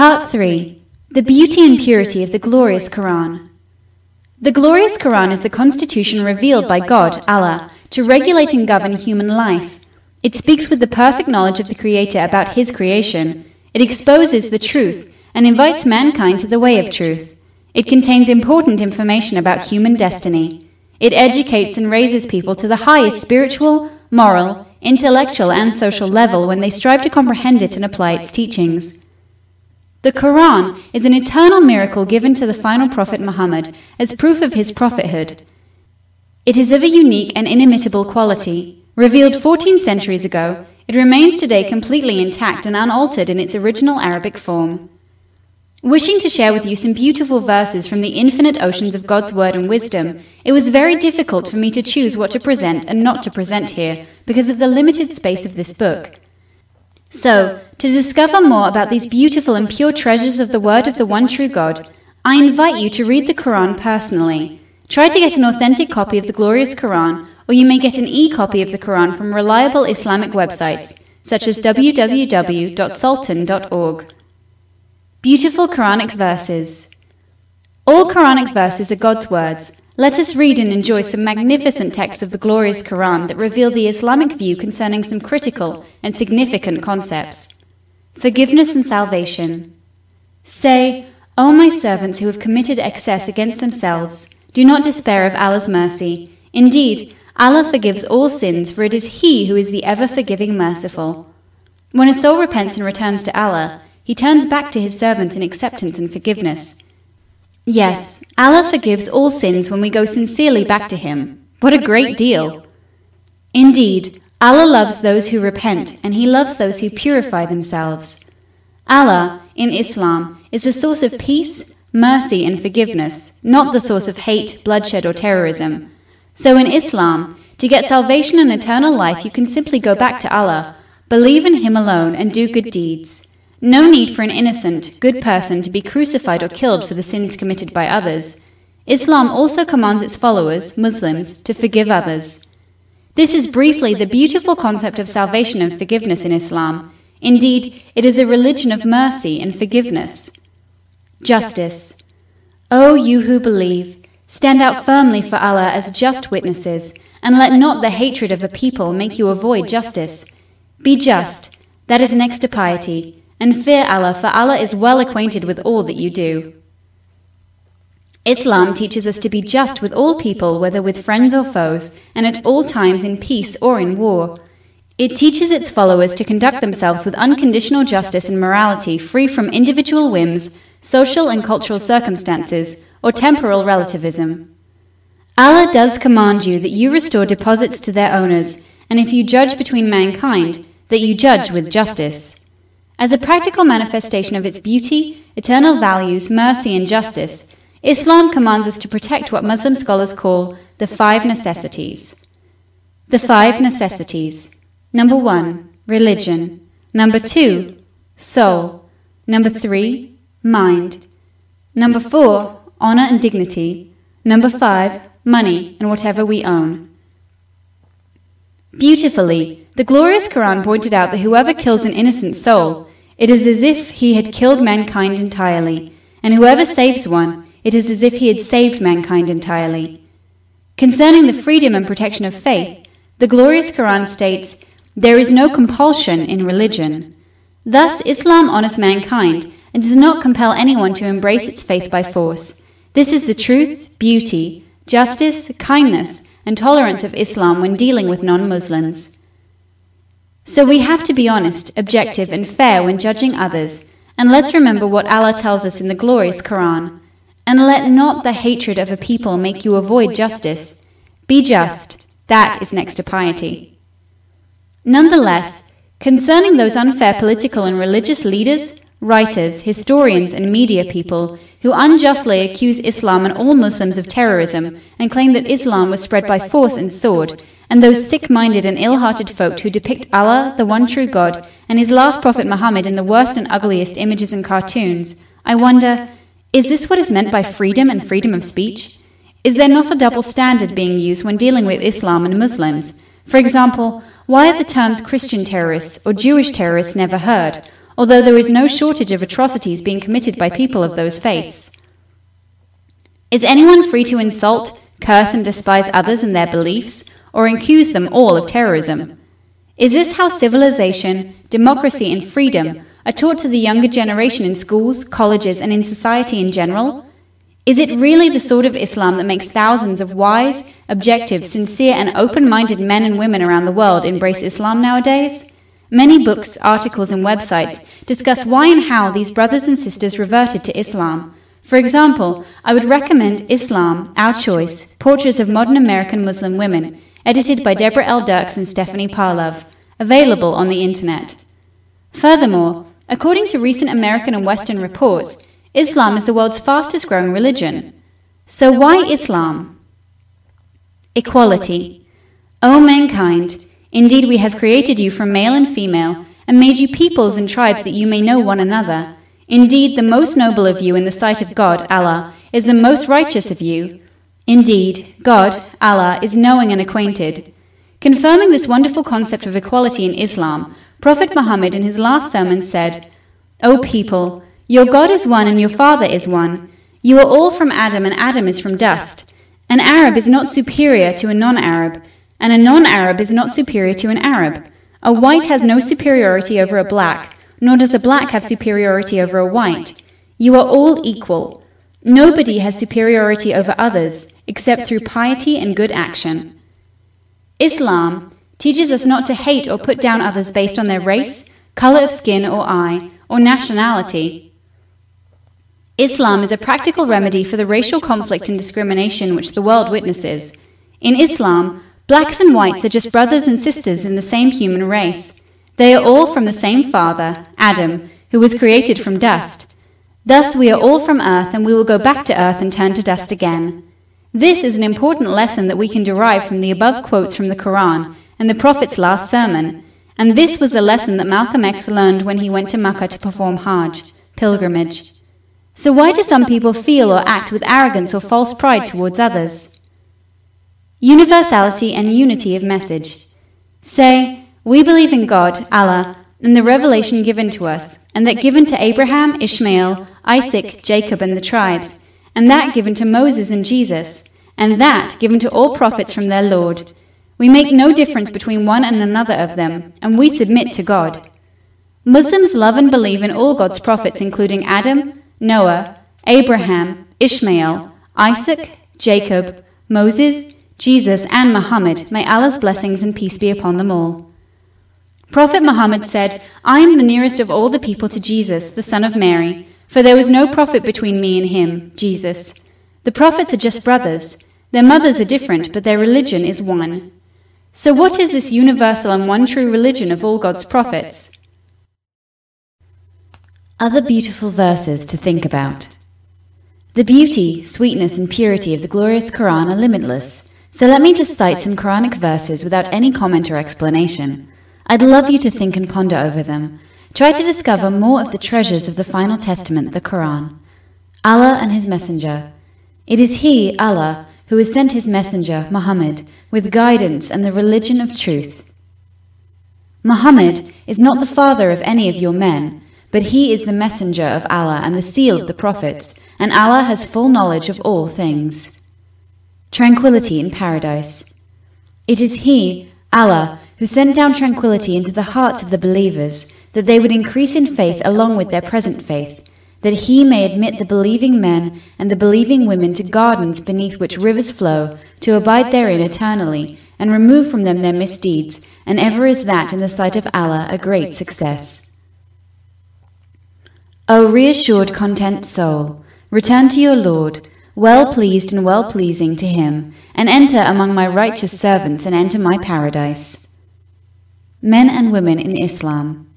Part 3 The Beauty and Purity of the Glorious Quran. The glorious Quran is the constitution revealed by God, Allah, to regulate and govern human life. It speaks with the perfect knowledge of the Creator about His creation. It exposes the truth and invites mankind to the way of truth. It contains important information about human destiny. It educates and raises people to the highest spiritual, moral, intellectual, and social level when they strive to comprehend it and apply its teachings. The Quran is an eternal miracle given to the final prophet Muhammad as proof of his prophethood. It is of a unique and inimitable quality. Revealed 14 centuries ago, it remains today completely intact and unaltered in its original Arabic form. Wishing to share with you some beautiful verses from the infinite oceans of God's word and wisdom, it was very difficult for me to choose what to present and not to present here because of the limited space of this book. So, to discover more about these beautiful and pure treasures of the Word of the one true God, I invite you to read the Quran personally. Try to get an authentic copy of the glorious Quran, or you may get an e copy of the Quran from reliable Islamic websites, such as www.sultan.org. Beautiful Quranic verses. All Quranic verses are God's words, let us read and enjoy some magnificent texts of the glorious Quran that reveal the Islamic view concerning some critical and significant concepts. Forgiveness and salvation. Say, O my servants who have committed excess against themselves, do not despair of Allah's mercy. Indeed, Allah forgives all sins, for it is He who is the ever forgiving merciful. When a soul repents and returns to Allah, He turns back to His servant in acceptance and forgiveness. Yes, Allah forgives all sins when we go sincerely back to Him. What a great deal! Indeed, Allah loves those who repent, and He loves those who purify themselves. Allah, in Islam, is the source of peace, mercy, and forgiveness, not the source of hate, bloodshed, or terrorism. So in Islam, to get salvation and eternal life, you can simply go back to Allah, believe in Him alone, and do good deeds. No need for an innocent, good person to be crucified or killed for the sins committed by others. Islam also commands its followers, Muslims, to forgive others. This is briefly the beautiful concept of salvation and forgiveness in Islam. Indeed, it is a religion of mercy and forgiveness. Justice. O you who believe, stand out firmly for Allah as just witnesses, and let not the hatred of a people make you avoid justice. Be just, that is next to piety and fear Allah, for Allah is well acquainted with all that you do. Islam teaches us to be just with all people, whether with friends or foes, and at all times in peace or in war. It teaches its followers to conduct themselves with unconditional justice and morality, free from individual whims, social and cultural circumstances, or temporal relativism. Allah does command you that you restore deposits to their owners, and if you judge between mankind, that you judge with justice. As a practical manifestation of its beauty, eternal values, mercy, and justice, Islam commands us to protect what Muslim scholars call the five necessities. The five necessities. Number one, religion. Number two, soul. Number three, mind. Number four, honor and dignity. Number five, money and whatever we own. Beautifully, the glorious Quran pointed out that whoever kills an innocent soul, it is as if he had killed mankind entirely, and whoever saves one, it is as if he had saved mankind entirely. Concerning the freedom and protection of faith, the glorious Quran states, There is no compulsion in religion. Thus, Islam honors mankind and does not compel anyone to embrace its faith by force. This is the truth, beauty, justice, kindness, and tolerance of Islam when dealing with non Muslims. So we have to be honest, objective, and fair when judging others, and let's remember what Allah tells us in the glorious Quran. And let not the hatred of a people make you avoid justice. Be just, that is next to piety. Nonetheless, concerning those unfair political and religious leaders, writers, historians, and media people who unjustly accuse Islam and all Muslims of terrorism and claim that Islam was spread by force and sword, and those sick minded and ill hearted folk who depict Allah, the one true God, and his last prophet Muhammad in the worst and ugliest images and cartoons, I wonder is this what is meant by freedom and freedom of speech? Is there not a double standard being used when dealing with Islam and Muslims? For example, why are the terms Christian terrorists or Jewish terrorists never heard? Although there is no shortage of atrocities being committed by people of those faiths. Is anyone free to insult, curse, and despise others and their beliefs, or accuse them all of terrorism? Is this how civilization, democracy, and freedom are taught to the younger generation in schools, colleges, and in society in general? Is it really the sort of Islam that makes thousands of wise, objective, sincere, and open minded men and women around the world embrace Islam nowadays? Many books, articles, and websites discuss why and how these brothers and sisters reverted to Islam. For example, I would recommend Islam, Our Choice Portraits of Modern American Muslim Women, edited by Deborah L. Dirks and Stephanie Parlove, available on the Internet. Furthermore, according to recent American and Western reports, Islam is the world's fastest growing religion. So why Islam? Equality. O mankind, indeed we have created you from male and female, and made you peoples and tribes that you may know one another. Indeed, the most noble of you in the sight of God, Allah, is the most righteous of you. Indeed, God, Allah, is knowing and acquainted. Confirming this wonderful concept of equality in Islam, Prophet Muhammad in his last sermon said, O people, your God is one and your Father is one. You are all from Adam and Adam is from dust. An Arab is not superior to a non Arab, and a non Arab is not superior to an Arab. A white has no superiority over a black, nor does a black have superiority over a white. You are all equal. Nobody has superiority over others except through piety and good action. Islam teaches us not to hate or put down others based on their race, color of skin or eye, or nationality. Islam is a practical remedy for the racial conflict and discrimination which the world witnesses. In Islam, blacks and whites are just brothers and sisters in the same human race. They are all from the same father, Adam, who was created from dust. Thus, we are all from earth, and we will go back to earth and turn to dust again. This is an important lesson that we can derive from the above quotes from the Quran and the Prophet's last sermon. And this was the lesson that Malcolm X learned when he went to Mecca to perform Hajj, pilgrimage. So, why do some people feel or act with arrogance or false pride towards others? Universality and unity of message. Say, We believe in God, Allah, and the revelation given to us, and that given to Abraham, Ishmael, Isaac, Jacob, and the tribes, and that given to Moses and Jesus, and that given to all prophets from their Lord. We make no difference between one and another of them, and we submit to God. Muslims love and believe in all God's prophets, including Adam, Noah, Abraham, Ishmael, Isaac, Jacob, Moses, Jesus, and Muhammad, may Allah's blessings and peace be upon them all. Prophet Muhammad said, I am the nearest of all the people to Jesus, the son of Mary, for there was no prophet between me and him, Jesus. The prophets are just brothers. Their mothers are different, but their religion is one. So, what is this universal and one true religion of all God's prophets? Other beautiful verses to think about. The beauty, sweetness, and purity of the glorious Quran are limitless, so let me just cite some Quranic verses without any comment or explanation. I'd love you to think and ponder over them. Try to discover more of the treasures of the final testament, the Quran. Allah and His Messenger. It is He, Allah, who has sent His Messenger, Muhammad, with guidance and the religion of truth. Muhammad is not the father of any of your men but he is the messenger of Allah and the seal of the prophets, and Allah has full knowledge of all things. Tranquility in paradise. It is He, Allah, who sent down tranquility into the hearts of the believers, that they would increase in faith along with their present faith, that He may admit the believing men and the believing women to gardens beneath which rivers flow, to abide therein eternally, and remove from them their misdeeds, and ever is that in the sight of Allah a great success. O reassured, content soul, return to your Lord, well pleased and well pleasing to him, and enter among my righteous servants and enter my paradise. Men and women in Islam.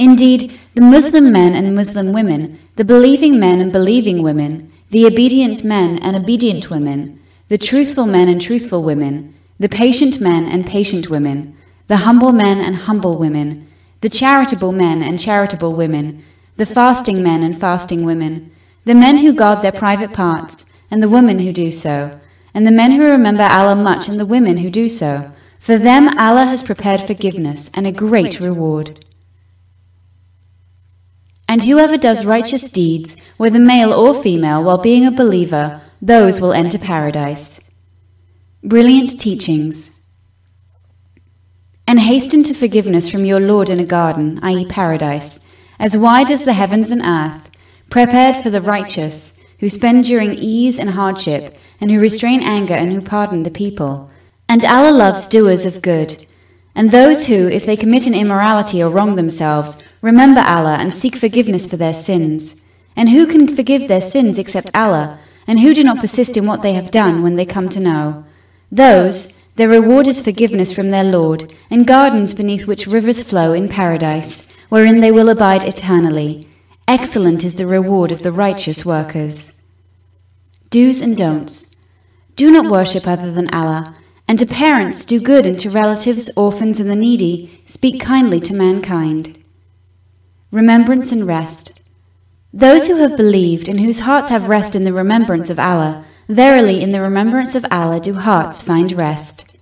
Indeed, the Muslim men and Muslim women, the believing men and believing women, the obedient men and obedient women, the truthful men and truthful women, the patient men and patient women, the humble men and humble women, the charitable men and charitable women, the fasting men and fasting women, the men who guard their private parts, and the women who do so, and the men who remember Allah much and the women who do so. For them Allah has prepared forgiveness and a great reward. And whoever does righteous deeds, whether male or female, while being a believer, those will enter paradise. Brilliant teachings. And hasten to forgiveness from your Lord in a garden, i.e., paradise, as wide as the heavens and earth, prepared for the righteous, who spend during ease and hardship, and who restrain anger and who pardon the people. And Allah loves doers of good and those who, if they commit an immorality or wrong themselves, remember Allah and seek forgiveness for their sins. And who can forgive their sins except Allah, and who do not persist in what they have done when they come to know? Those, their reward is forgiveness from their Lord, and gardens beneath which rivers flow in paradise, wherein they will abide eternally. Excellent is the reward of the righteous workers. Do's and don'ts. Do not worship other than Allah and to parents, do good, and to relatives, orphans, and the needy, speak kindly to mankind. Remembrance and rest. Those who have believed and whose hearts have rest in the remembrance of Allah, verily in the remembrance of Allah do hearts find rest.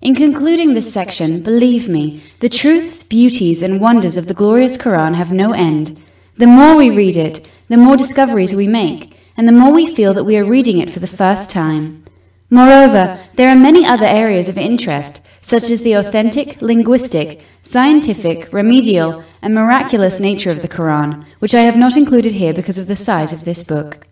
In concluding this section, believe me, the truths, beauties, and wonders of the glorious Quran have no end. The more we read it, the more discoveries we make, and the more we feel that we are reading it for the first time. Moreover, there are many other areas of interest, such as the authentic, linguistic, scientific, remedial, and miraculous nature of the Quran, which I have not included here because of the size of this book.